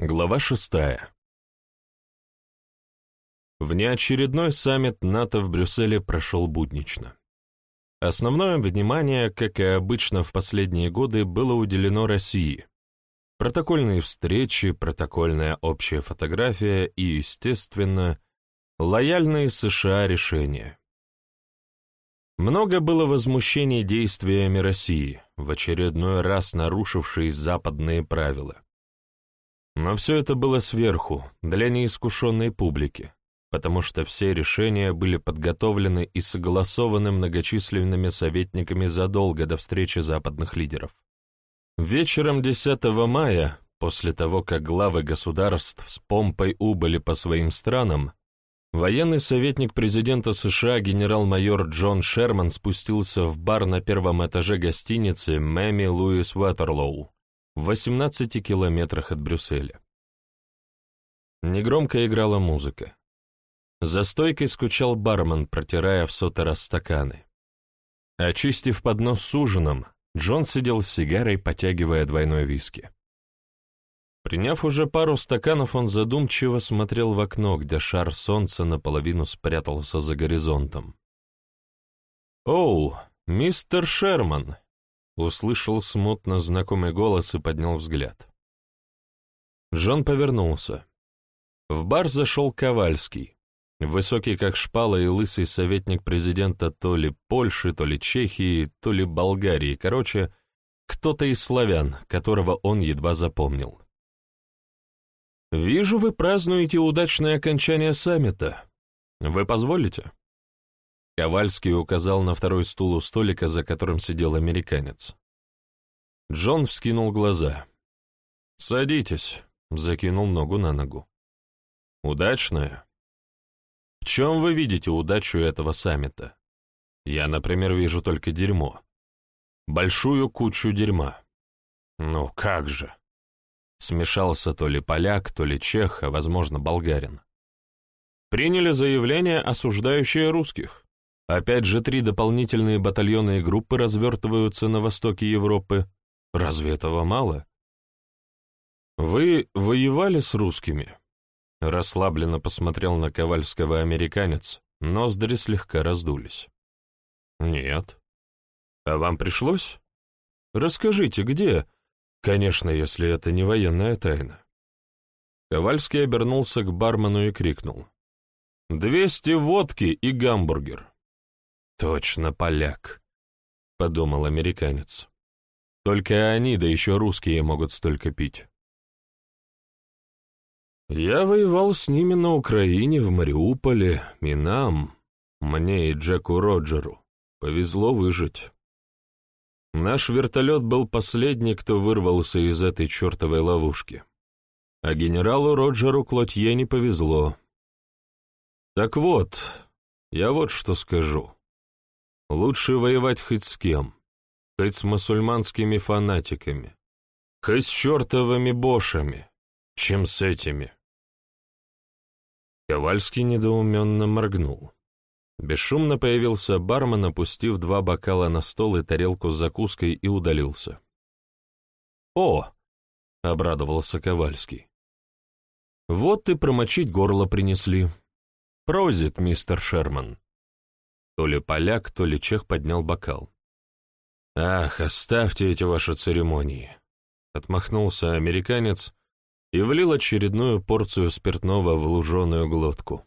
Глава шестая. Внеочередной саммит НАТО в Брюсселе прошел буднично. Основное внимание, как и обычно в последние годы, было уделено России. Протокольные встречи, протокольная общая фотография и, естественно, лояльные США решения. Много было возмущений действиями России, в очередной раз нарушившей западные правила. Но все это было сверху, для неискушенной публики, потому что все решения были подготовлены и согласованы многочисленными советниками задолго до встречи западных лидеров. Вечером 10 мая, после того, как главы государств с помпой убыли по своим странам, военный советник президента США генерал-майор Джон Шерман спустился в бар на первом этаже гостиницы Мэми Луис Уатерлоу в 18 километрах от Брюсселя. Негромко играла музыка. За стойкой скучал бармен, протирая в сотый раз стаканы. Очистив поднос с ужином, Джон сидел с сигарой, потягивая двойной виски. Приняв уже пару стаканов, он задумчиво смотрел в окно, где шар солнца наполовину спрятался за горизонтом. «Оу, мистер Шерман!» Услышал смутно знакомый голос и поднял взгляд. Джон повернулся. В бар зашел Ковальский, высокий как шпала и лысый советник президента то ли Польши, то ли Чехии, то ли Болгарии, короче, кто-то из славян, которого он едва запомнил. «Вижу, вы празднуете удачное окончание саммита. Вы позволите?» Ковальский указал на второй стул у столика, за которым сидел американец. Джон вскинул глаза. «Садитесь», — закинул ногу на ногу. «Удачное?» «В чем вы видите удачу этого саммита? Я, например, вижу только дерьмо. Большую кучу дерьма. Ну как же?» Смешался то ли поляк, то ли чех, а, возможно, болгарин. Приняли заявление, осуждающее русских. Опять же, три дополнительные батальонные группы развертываются на востоке Европы. Разве этого мало? «Вы воевали с русскими?» Расслабленно посмотрел на Ковальского американец, ноздри слегка раздулись. «Нет». «А вам пришлось?» «Расскажите, где?» «Конечно, если это не военная тайна». Ковальский обернулся к бармену и крикнул. «Двести водки и гамбургер». «Точно поляк», — подумал американец. «Только они, да еще русские, могут столько пить». «Я воевал с ними на Украине, в Мариуполе, и нам, мне и Джеку Роджеру, повезло выжить. Наш вертолет был последний, кто вырвался из этой чертовой ловушки. А генералу Роджеру Клотье не повезло. Так вот, я вот что скажу. Лучше воевать хоть с кем, хоть с мусульманскими фанатиками, хоть с чертовыми бошами, чем с этими. Ковальский недоуменно моргнул. Бесшумно появился бармен, опустив два бокала на стол и тарелку с закуской и удалился. «О!» — обрадовался Ковальский. «Вот и промочить горло принесли. Прозит, мистер Шерман». То ли поляк, то ли чех поднял бокал. «Ах, оставьте эти ваши церемонии!» Отмахнулся американец и влил очередную порцию спиртного в луженую глотку.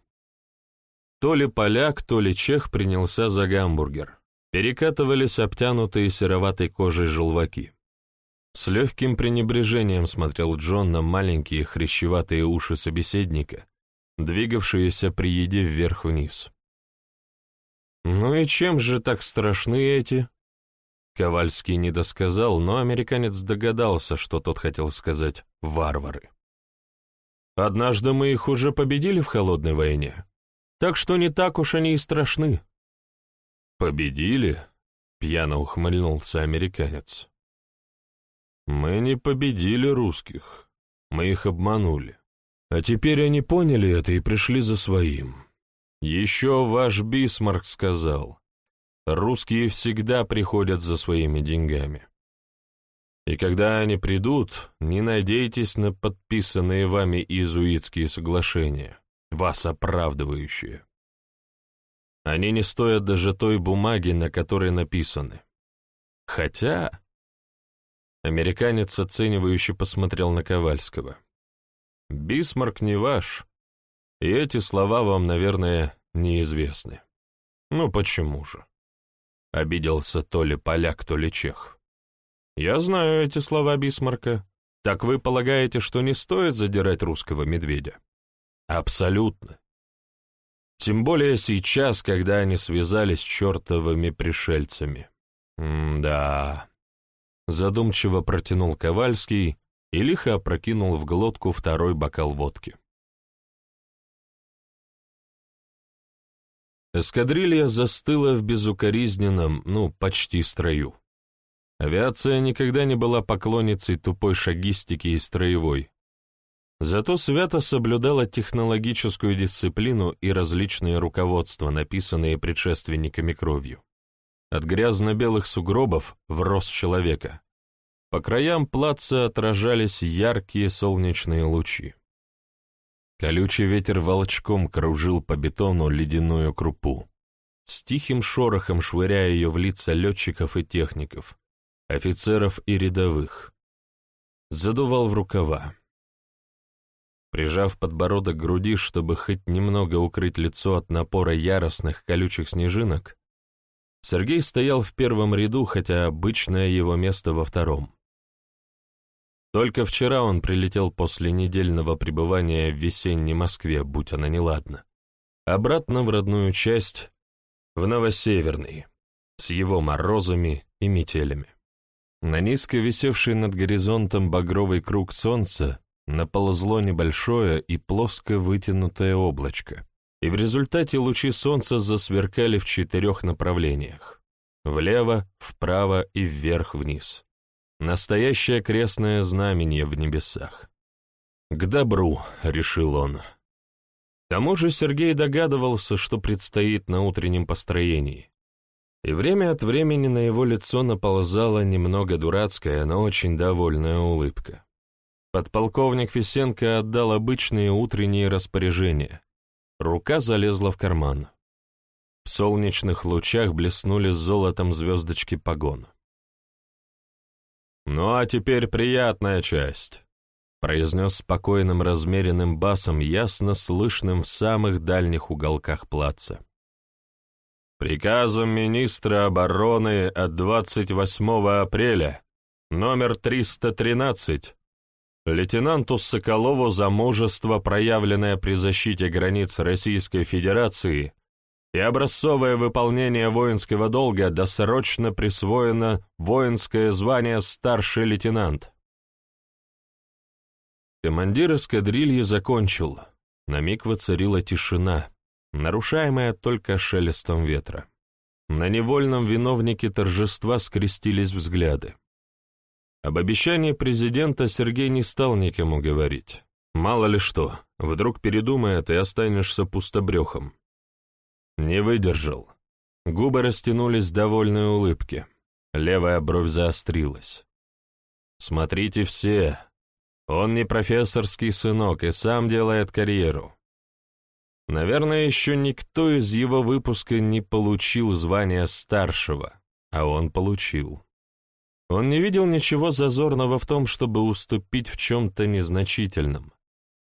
То ли поляк, то ли чех принялся за гамбургер. Перекатывались обтянутые сероватой кожей желваки. С легким пренебрежением смотрел Джон на маленькие хрящеватые уши собеседника, двигавшиеся при еде вверх-вниз. «Ну и чем же так страшны эти?» Ковальский не досказал, но американец догадался, что тот хотел сказать «варвары». «Однажды мы их уже победили в холодной войне, так что не так уж они и страшны». «Победили?» — пьяно ухмыльнулся американец. «Мы не победили русских, мы их обманули. А теперь они поняли это и пришли за своим». Еще ваш Бисмарк сказал, русские всегда приходят за своими деньгами. И когда они придут, не надейтесь на подписанные вами иезуитские соглашения, вас оправдывающие. Они не стоят даже той бумаги, на которой написаны. Хотя... Американец оценивающе посмотрел на Ковальского. «Бисмарк не ваш, и эти слова вам, наверное, неизвестны». «Ну почему же?» — обиделся то ли поляк, то ли чех. «Я знаю эти слова Бисмарка. Так вы полагаете, что не стоит задирать русского медведя?» «Абсолютно. Тем более сейчас, когда они связались с чертовыми пришельцами. М-да...» Задумчиво протянул Ковальский и лихо опрокинул в глотку второй бокал водки. Эскадрилья застыла в безукоризненном, ну, почти строю. Авиация никогда не была поклонницей тупой шагистики и строевой. Зато свято соблюдала технологическую дисциплину и различные руководства, написанные предшественниками кровью. От грязно-белых сугробов в рост человека. По краям плаца отражались яркие солнечные лучи. Колючий ветер волчком кружил по бетону ледяную крупу, с тихим шорохом швыряя ее в лица летчиков и техников, офицеров и рядовых. Задувал в рукава. Прижав подбородок к груди, чтобы хоть немного укрыть лицо от напора яростных колючих снежинок, Сергей стоял в первом ряду, хотя обычное его место во втором. Только вчера он прилетел после недельного пребывания в весенней Москве, будь она неладна, обратно в родную часть, в Новосеверный, с его морозами и метелями. На низко висевший над горизонтом багровый круг солнца наползло небольшое и плоско вытянутое облачко, и в результате лучи солнца засверкали в четырех направлениях — влево, вправо и вверх-вниз. Настоящее крестное знамение в небесах. «К добру», — решил он. К тому же Сергей догадывался, что предстоит на утреннем построении. И время от времени на его лицо наползала немного дурацкая, но очень довольная улыбка. Подполковник Фисенко отдал обычные утренние распоряжения. Рука залезла в карман. В солнечных лучах блеснули золотом звездочки погона. «Ну а теперь приятная часть», — произнес спокойным размеренным басом, ясно слышным в самых дальних уголках плаца. Приказом министра обороны от 28 апреля, номер 313, лейтенанту Соколову за мужество, проявленное при защите границ Российской Федерации, и образцовое выполнение воинского долга досрочно присвоено воинское звание старший лейтенант. Командир эскадрильи закончил. На миг воцарила тишина, нарушаемая только шелестом ветра. На невольном виновнике торжества скрестились взгляды. Об обещании президента Сергей не стал никому говорить. Мало ли что, вдруг передумает и останешься пустобрехом. Не выдержал. Губы растянулись в довольной улыбке. Левая бровь заострилась. «Смотрите все. Он не профессорский сынок и сам делает карьеру. Наверное, еще никто из его выпуска не получил звания старшего, а он получил. Он не видел ничего зазорного в том, чтобы уступить в чем-то незначительном,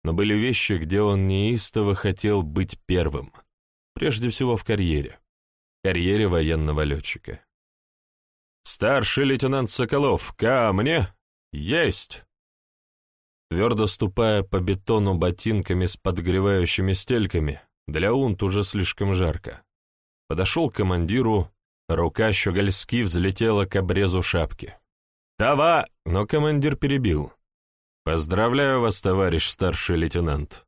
но были вещи, где он неистово хотел быть первым — Прежде всего в карьере. Карьере военного летчика. «Старший лейтенант Соколов, ко мне? Есть!» Твердо ступая по бетону ботинками с подгревающими стельками, для унт уже слишком жарко, подошел к командиру, рука щегольски взлетела к обрезу шапки. «Това!» — но командир перебил. «Поздравляю вас, товарищ старший лейтенант!»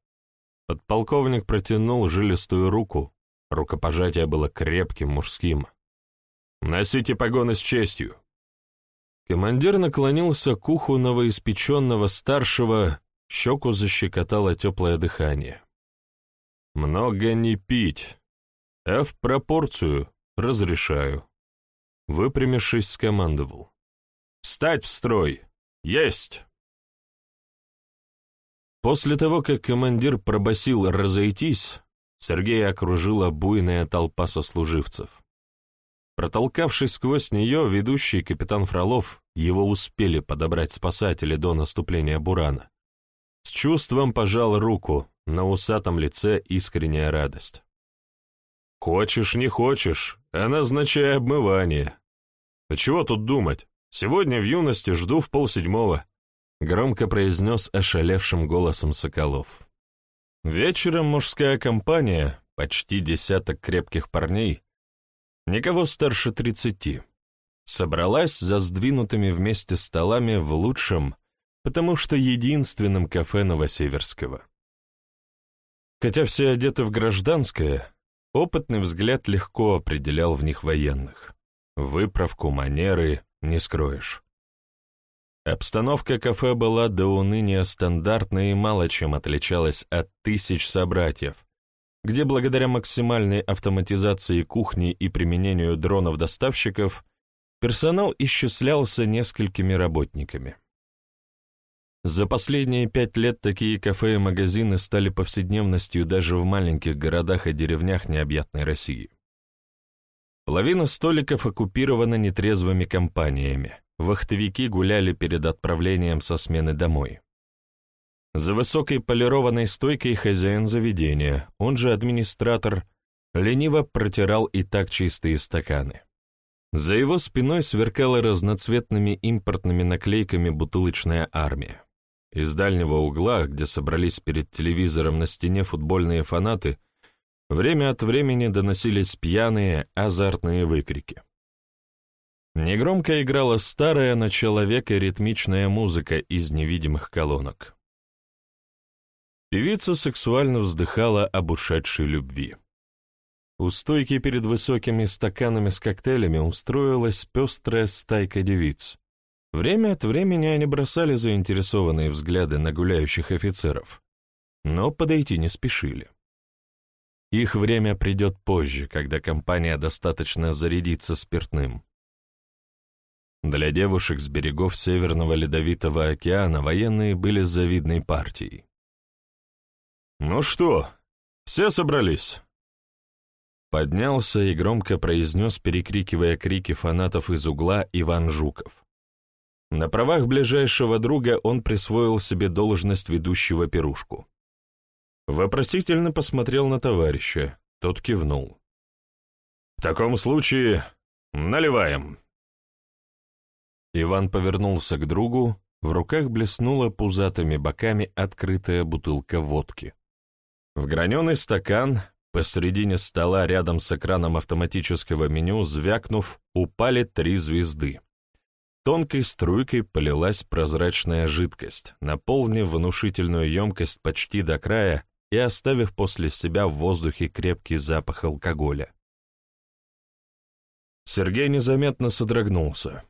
Подполковник протянул жилистую руку, Рукопожатие было крепким, мужским. «Носите погоны с честью!» Командир наклонился к уху новоиспеченного старшего, щеку защекотало теплое дыхание. «Много не пить, а в пропорцию разрешаю». Выпрямившись, скомандовал. «С Встать в строй! Есть!» После того, как командир пробасил «разойтись», Сергея окружила буйная толпа сослуживцев. Протолкавшись сквозь нее, ведущий капитан Фролов, его успели подобрать спасатели до наступления Бурана. С чувством пожал руку, на усатом лице искренняя радость. «Хочешь, не хочешь, а назначай обмывание. А чего тут думать? Сегодня в юности жду в полседьмого», — громко произнес ошалевшим голосом Соколов. Вечером мужская компания, почти десяток крепких парней, никого старше тридцати, собралась за сдвинутыми вместе столами в лучшем, потому что единственном кафе Новосеверского. Хотя все одеты в гражданское, опытный взгляд легко определял в них военных. Выправку, манеры не скроешь. Обстановка кафе была до уныния стандартной и мало чем отличалась от тысяч собратьев, где благодаря максимальной автоматизации кухни и применению дронов-доставщиков персонал исчислялся несколькими работниками. За последние пять лет такие кафе и магазины стали повседневностью даже в маленьких городах и деревнях необъятной России. Половина столиков оккупирована нетрезвыми компаниями, вахтовики гуляли перед отправлением со смены домой. За высокой полированной стойкой хозяин заведения, он же администратор, лениво протирал и так чистые стаканы. За его спиной сверкала разноцветными импортными наклейками бутылочная армия. Из дальнего угла, где собрались перед телевизором на стене футбольные фанаты, время от времени доносились пьяные, азартные выкрики. Негромко играла старая на человека ритмичная музыка из невидимых колонок. Певица сексуально вздыхала об ушедшей любви. У стойки перед высокими стаканами с коктейлями устроилась пестрая стайка девиц. Время от времени они бросали заинтересованные взгляды на гуляющих офицеров, но подойти не спешили. Их время придет позже, когда компания достаточно зарядится спиртным. Для девушек с берегов Северного Ледовитого океана военные были завидной партией. «Ну что, все собрались?» Поднялся и громко произнес, перекрикивая крики фанатов из угла, Иван Жуков. На правах ближайшего друга он присвоил себе должность ведущего пирушку. Вопросительно посмотрел на товарища, тот кивнул. «В таком случае наливаем». Иван повернулся к другу, в руках блеснула пузатыми боками открытая бутылка водки. В граненый стакан, посредине стола рядом с экраном автоматического меню, звякнув, упали три звезды. Тонкой струйкой полилась прозрачная жидкость, наполнив внушительную емкость почти до края и оставив после себя в воздухе крепкий запах алкоголя. Сергей незаметно содрогнулся.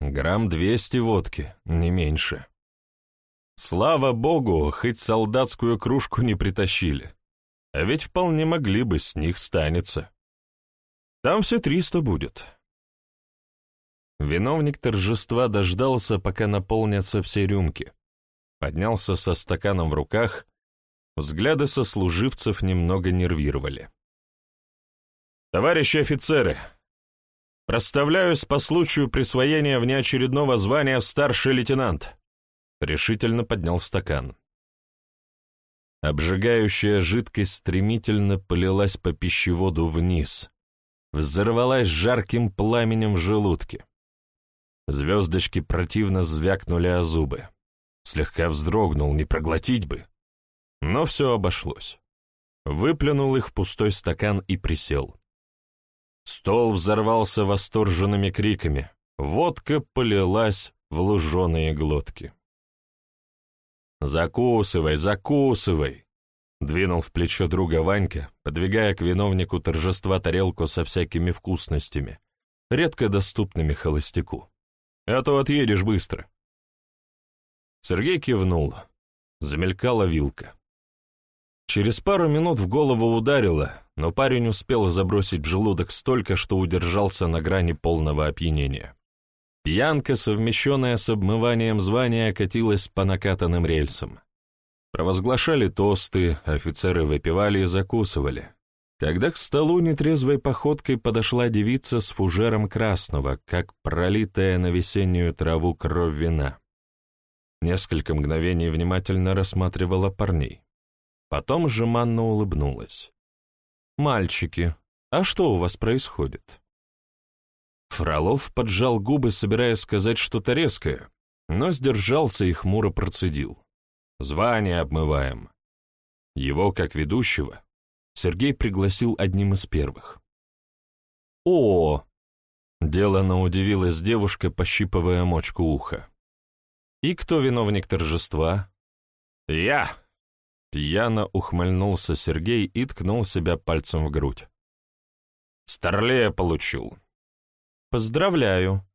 Грамм двести водки, не меньше. Слава богу, хоть солдатскую кружку не притащили. А ведь вполне могли бы, с них станется. Там все триста будет. Виновник торжества дождался, пока наполнятся все рюмки. Поднялся со стаканом в руках, взгляды сослуживцев немного нервировали. «Товарищи офицеры!» Проставляюсь по случаю присвоения внеочередного звания старший лейтенант. Решительно поднял стакан. Обжигающая жидкость стремительно полилась по пищеводу вниз, взорвалась жарким пламенем в желудке. Звездочки противно звякнули о зубы. Слегка вздрогнул, не проглотить бы. Но все обошлось. Выплюнул их в пустой стакан и присел. Стол взорвался восторженными криками. Водка полилась в луженые глотки. «Закусывай, закусывай!» Двинул в плечо друга Ванька, подвигая к виновнику торжества тарелку со всякими вкусностями, редко доступными холостяку. «А то отъедешь быстро». Сергей кивнул. Замелькала вилка. Через пару минут в голову ударило, но парень успел забросить в желудок столько, что удержался на грани полного опьянения. Пьянка, совмещенная с обмыванием звания, катилась по накатанным рельсам. Провозглашали тосты, офицеры выпивали и закусывали. Когда к столу нетрезвой походкой подошла девица с фужером красного, как пролитая на весеннюю траву кровь вина. Несколько мгновений внимательно рассматривала парней. Потом жеманно улыбнулась. «Мальчики, а что у вас происходит?» Фролов поджал губы, собираясь сказать что-то резкое, но сдержался и хмуро процедил. «Звание обмываем». Его, как ведущего, Сергей пригласил одним из первых. «О!» — делано удивилась девушка, пощипывая мочку уха. «И кто виновник торжества?» «Я!» — пьяно ухмыльнулся Сергей и ткнул себя пальцем в грудь. «Старлея получил». «Поздравляю!»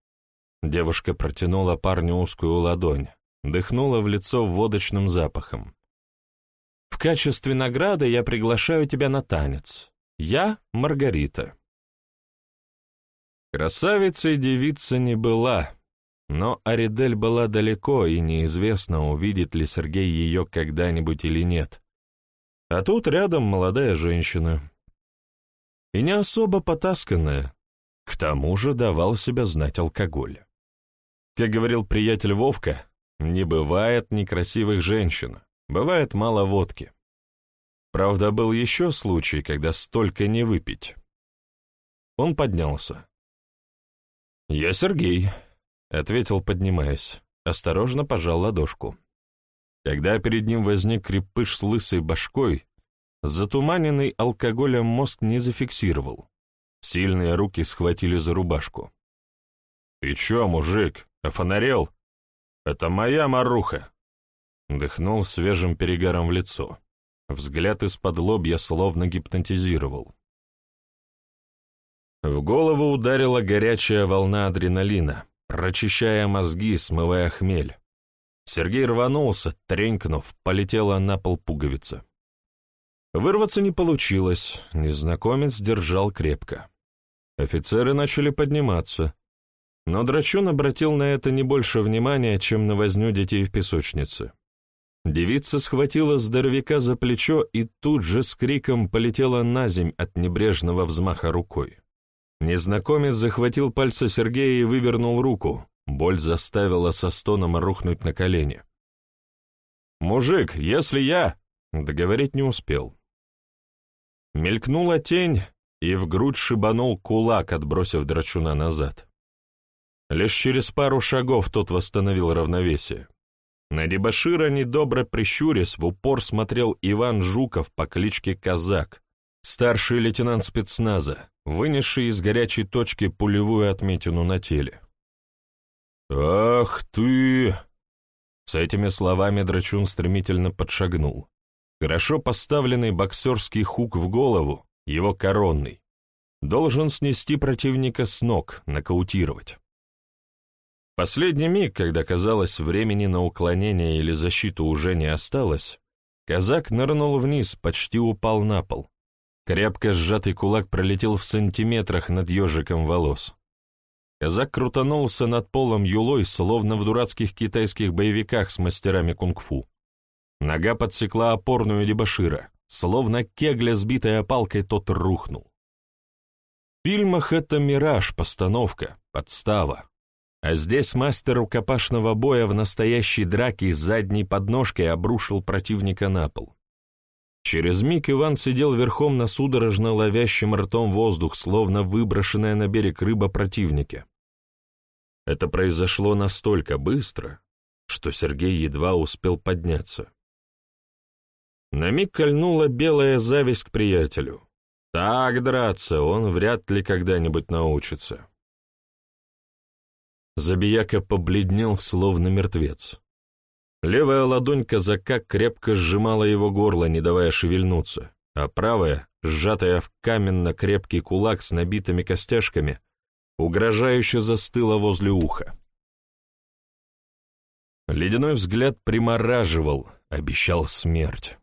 Девушка протянула парню узкую ладонь, дыхнула в лицо водочным запахом. В качестве награды я приглашаю тебя на танец. Я Маргарита. Красавицей девица не была, но Аридель была далеко, и неизвестно, увидит ли Сергей ее когда-нибудь или нет. А тут рядом молодая женщина. И не особо потасканная, к тому же давал себя знать алкоголь. Как говорил приятель Вовка, не бывает некрасивых женщин. Бывает мало водки. Правда, был еще случай, когда столько не выпить. Он поднялся. «Я Сергей», — ответил, поднимаясь. Осторожно пожал ладошку. Когда перед ним возник крепыш с лысой башкой, затуманенный алкоголем мозг не зафиксировал. Сильные руки схватили за рубашку. «Ты чё, мужик, офонарел? Это моя маруха!» Дыхнул свежим перегаром в лицо. Взгляд из-под лобья словно гипнотизировал. В голову ударила горячая волна адреналина, прочищая мозги, смывая хмель. Сергей рванулся, тренькнув, полетела на пол пуговица. Вырваться не получилось, незнакомец держал крепко. Офицеры начали подниматься, но Драчун обратил на это не больше внимания, чем на возню детей в песочнице. Девица схватила здоровяка за плечо и тут же с криком полетела на земь от небрежного взмаха рукой. Незнакомец захватил пальцы Сергея и вывернул руку. Боль заставила со стоном рухнуть на колени. «Мужик, если я...» Договорить не успел. Мелькнула тень, и в грудь шибанул кулак, отбросив драчуна назад. Лишь через пару шагов тот восстановил равновесие. На дебошира, недобро прищурясь, в упор смотрел Иван Жуков по кличке Казак, старший лейтенант спецназа, вынесший из горячей точки пулевую отметину на теле. «Ах ты!» С этими словами Драчун стремительно подшагнул. Хорошо поставленный боксерский хук в голову, его коронный, должен снести противника с ног, нокаутировать. Последний миг, когда, казалось, времени на уклонение или защиту уже не осталось, казак нырнул вниз, почти упал на пол. Крепко сжатый кулак пролетел в сантиметрах над ежиком волос. Казак крутанулся над полом юлой, словно в дурацких китайских боевиках с мастерами кунг-фу. Нога подсекла опорную дебошира, словно кегля, сбитая палкой, тот рухнул. В фильмах это мираж, постановка, подстава. А здесь мастер рукопашного боя в настоящей драке с задней подножкой обрушил противника на пол. Через миг Иван сидел верхом на судорожно ловящем ртом воздух, словно выброшенная на берег рыба противника. Это произошло настолько быстро, что Сергей едва успел подняться. На миг кольнула белая зависть к приятелю. Так драться он вряд ли когда-нибудь научится. Забияка побледнел, словно мертвец. Левая ладонь казака крепко сжимала его горло, не давая шевельнуться, а правая, сжатая в каменно-крепкий кулак с набитыми костяшками, угрожающе застыла возле уха. Ледяной взгляд примораживал, обещал смерть.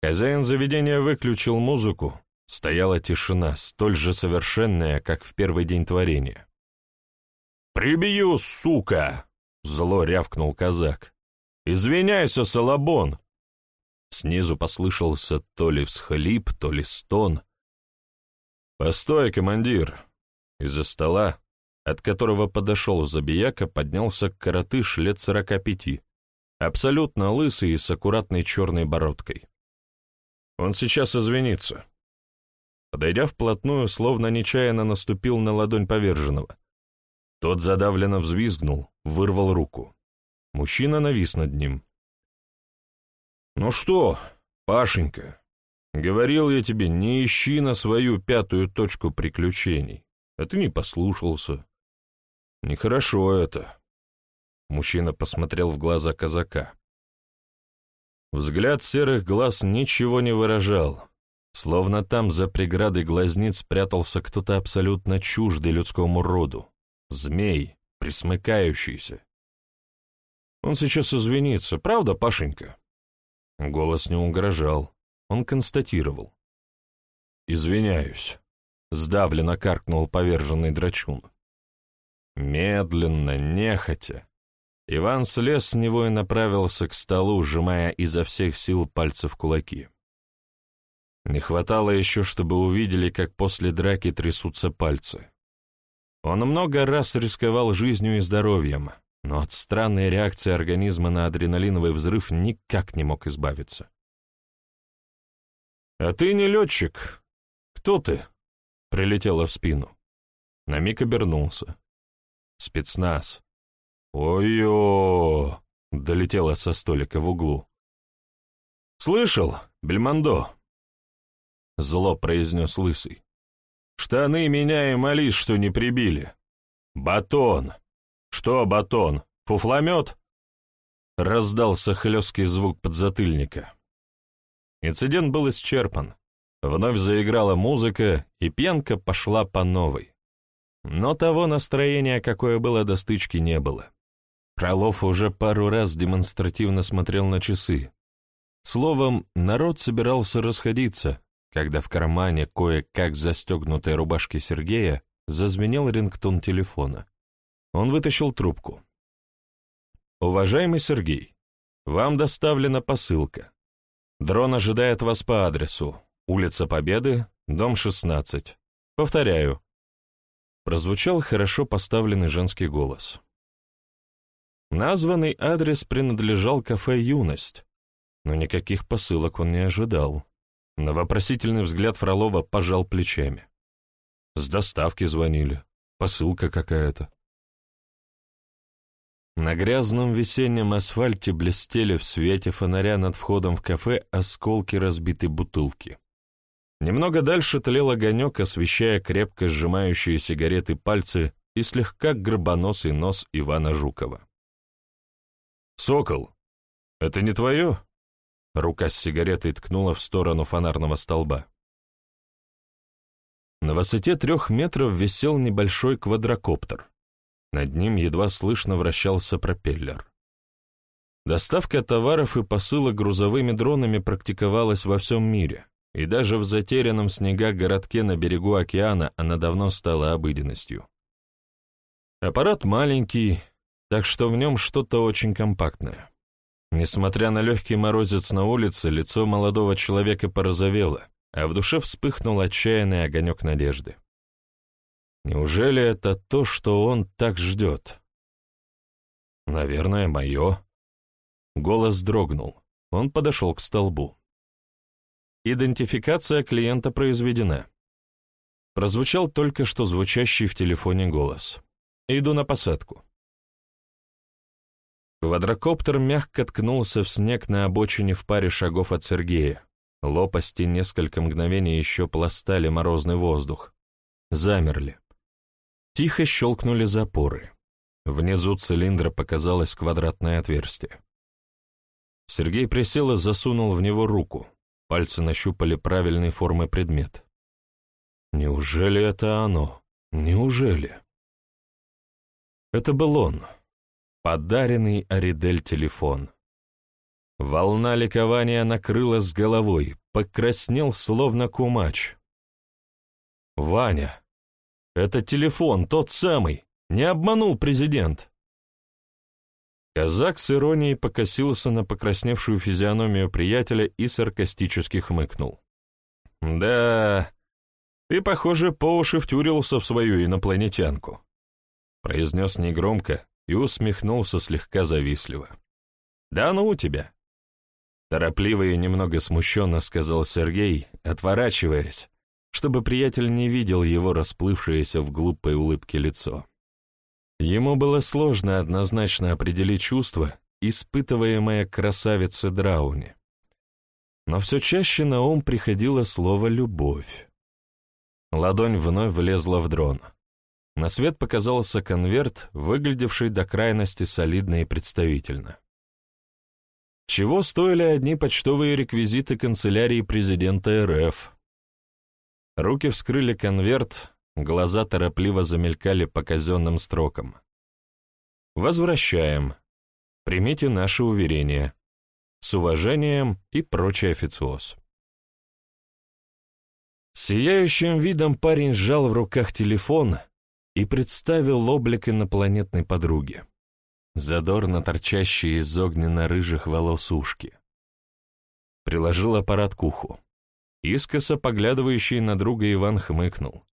Хозяин заведения выключил музыку, стояла тишина, столь же совершенная, как в первый день творения. «Прибью, сука!» — зло рявкнул казак. «Извиняйся, Салабон!» Снизу послышался то ли всхлип, то ли стон. «Постой, командир!» Из-за стола, от которого подошел Забияка, поднялся коротыш лет сорока пяти, абсолютно лысый и с аккуратной черной бородкой. Он сейчас извинится. Подойдя вплотную, словно нечаянно наступил на ладонь поверженного. Тот задавленно взвизгнул, вырвал руку. Мужчина навис над ним. «Ну что, Пашенька, говорил я тебе, не ищи на свою пятую точку приключений, а ты не послушался. Нехорошо это». Мужчина посмотрел в глаза казака. Взгляд серых глаз ничего не выражал, словно там за преградой глазниц прятался кто-то абсолютно чуждый людскому роду, змей, присмыкающийся. Он сейчас извинится, правда, Пашенька? Голос не угрожал, он констатировал. «Извиняюсь», — сдавленно каркнул поверженный драчун. Медленно, нехотя, Иван слез с него и направился к столу, сжимая изо всех сил пальцы в кулаки. Не хватало еще, чтобы увидели, как после драки трясутся пальцы. Он много раз рисковал жизнью и здоровьем, но от странной реакции организма на адреналиновый взрыв никак не мог избавиться. «А ты не летчик. Кто ты?» — прилетело в спину. На миг обернулся. «Спецназ. «Ой-ё!» — долетело со столика в углу. «Слышал, Бельмондо?» — зло произнес Лысый. «Штаны меня и молись, что не прибили. Батон! Что батон? Фуфломет?» Раздался хлесткий звук подзатыльника. Инцидент был исчерпан. Вновь заиграла музыка, и пьянка пошла по новой. Но того настроения, какое было до стычки, не было. Крылов уже пару раз демонстративно смотрел на часы. Словом, народ собирался расходиться, когда в кармане кое-как застегнутой рубашки Сергея зазвенел рингтон телефона. Он вытащил трубку. «Уважаемый Сергей, вам доставлена посылка. Дрон ожидает вас по адресу. Улица Победы, дом 16. Повторяю». Прозвучал хорошо поставленный женский голос. Названный адрес принадлежал кафе «Юность», но никаких посылок он не ожидал. На вопросительный взгляд Фролова пожал плечами. С доставки звонили, посылка какая-то. На грязном весеннем асфальте блестели в свете фонаря над входом в кафе осколки разбитой бутылки. Немного дальше тлел огонек, освещая крепко сжимающие сигареты пальцы и слегка гробоносый нос Ивана Жукова. «Сокол, это не твое?» Рука с сигаретой ткнула в сторону фонарного столба. На высоте трех метров висел небольшой квадрокоптер. Над ним едва слышно вращался пропеллер. Доставка товаров и посылок грузовыми дронами практиковалась во всем мире, и даже в затерянном снега городке на берегу океана она давно стала обыденностью. Аппарат маленький, так что в нем что-то очень компактное. Несмотря на легкий морозец на улице, лицо молодого человека порозовело, а в душе вспыхнул отчаянный огонек надежды. Неужели это то, что он так ждет? Наверное, мое. Голос дрогнул. Он подошел к столбу. Идентификация клиента произведена. Прозвучал только что звучащий в телефоне голос. «Иду на посадку». Квадрокоптер мягко ткнулся в снег на обочине в паре шагов от Сергея. Лопасти несколько мгновений еще пластали морозный воздух. Замерли. Тихо щелкнули запоры. Внизу цилиндра показалось квадратное отверстие. Сергей присел и засунул в него руку. Пальцы нащупали правильной формы предмет. Неужели это оно? Неужели? Это был он подаренный Аридель телефон. Волна ликования накрыла с головой, покраснел, словно кумач. «Ваня, это телефон, тот самый, Не обманул президент. Казак с иронией покосился на покрасневшую физиономию приятеля и саркастически хмыкнул. «Да, ты, похоже, по уши втюрился в свою инопланетянку», произнес негромко и усмехнулся слегка завистливо. «Да ну у тебя!» Торопливо и немного смущенно сказал Сергей, отворачиваясь, чтобы приятель не видел его расплывшееся в глупой улыбке лицо. Ему было сложно однозначно определить чувство, испытываемое красавицей Драуни. Но все чаще на ум приходило слово «любовь». Ладонь вновь влезла в дрон. На свет показался конверт, выглядевший до крайности солидно и представительно. Чего стоили одни почтовые реквизиты канцелярии президента РФ? Руки вскрыли конверт, Глаза торопливо замелькали по казенным строкам. «Возвращаем. Примите наше уверение. С уважением и прочий официоз». Сияющим видом парень сжал в руках телефон и представил облик инопланетной подруги, задорно торчащие из огненно-рыжих волос ушки. Приложил аппарат к уху. Искоса поглядывающий на друга Иван хмыкнул.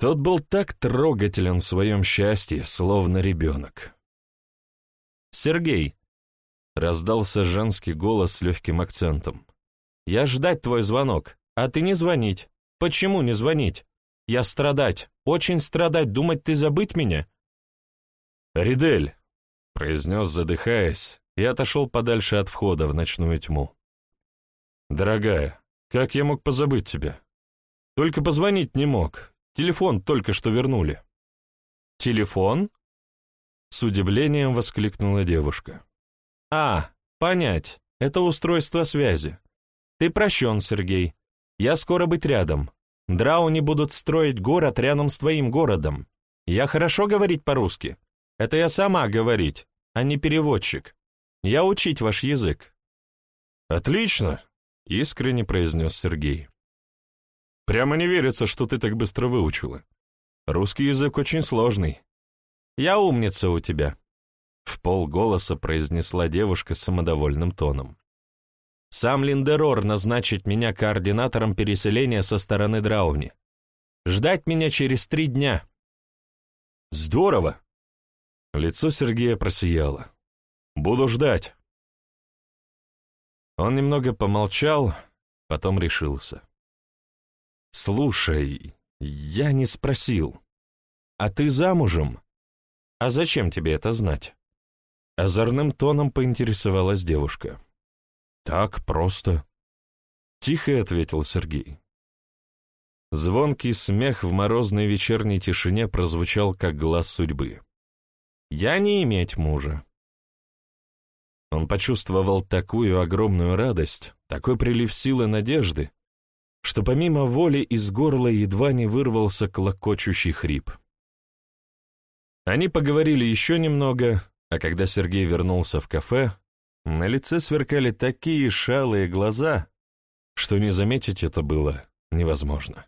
Тот был так трогателен в своем счастье, словно ребенок. «Сергей!» — раздался женский голос с легким акцентом. «Я ждать твой звонок, а ты не звонить. Почему не звонить? Я страдать, очень страдать, думать ты забыть меня?» «Ридель!» — произнес, задыхаясь, и отошел подальше от входа в ночную тьму. «Дорогая, как я мог позабыть тебя? Только позвонить не мог, Телефон только что вернули». «Телефон?» С удивлением воскликнула девушка. «А, понять, это устройство связи. Ты прощен, Сергей. Я скоро быть рядом. Драуни будут строить город рядом с твоим городом. Я хорошо говорить по-русски? Это я сама говорить, а не переводчик. Я учить ваш язык». «Отлично», — искренне произнес Сергей. Прямо не верится, что ты так быстро выучила. Русский язык очень сложный. Я умница у тебя. В полголоса произнесла девушка с самодовольным тоном. Сам Линдерор назначит меня координатором переселения со стороны Драуни. Ждать меня через три дня. Здорово. Лицо Сергея просияло. Буду ждать. Он немного помолчал, потом решился. «Слушай, я не спросил. А ты замужем? А зачем тебе это знать?» Озорным тоном поинтересовалась девушка. «Так просто», — тихо ответил Сергей. Звонкий смех в морозной вечерней тишине прозвучал, как глаз судьбы. «Я не иметь мужа». Он почувствовал такую огромную радость, такой прилив силы надежды, что помимо воли из горла едва не вырвался клокочущий хрип. Они поговорили еще немного, а когда Сергей вернулся в кафе, на лице сверкали такие шалые глаза, что не заметить это было невозможно.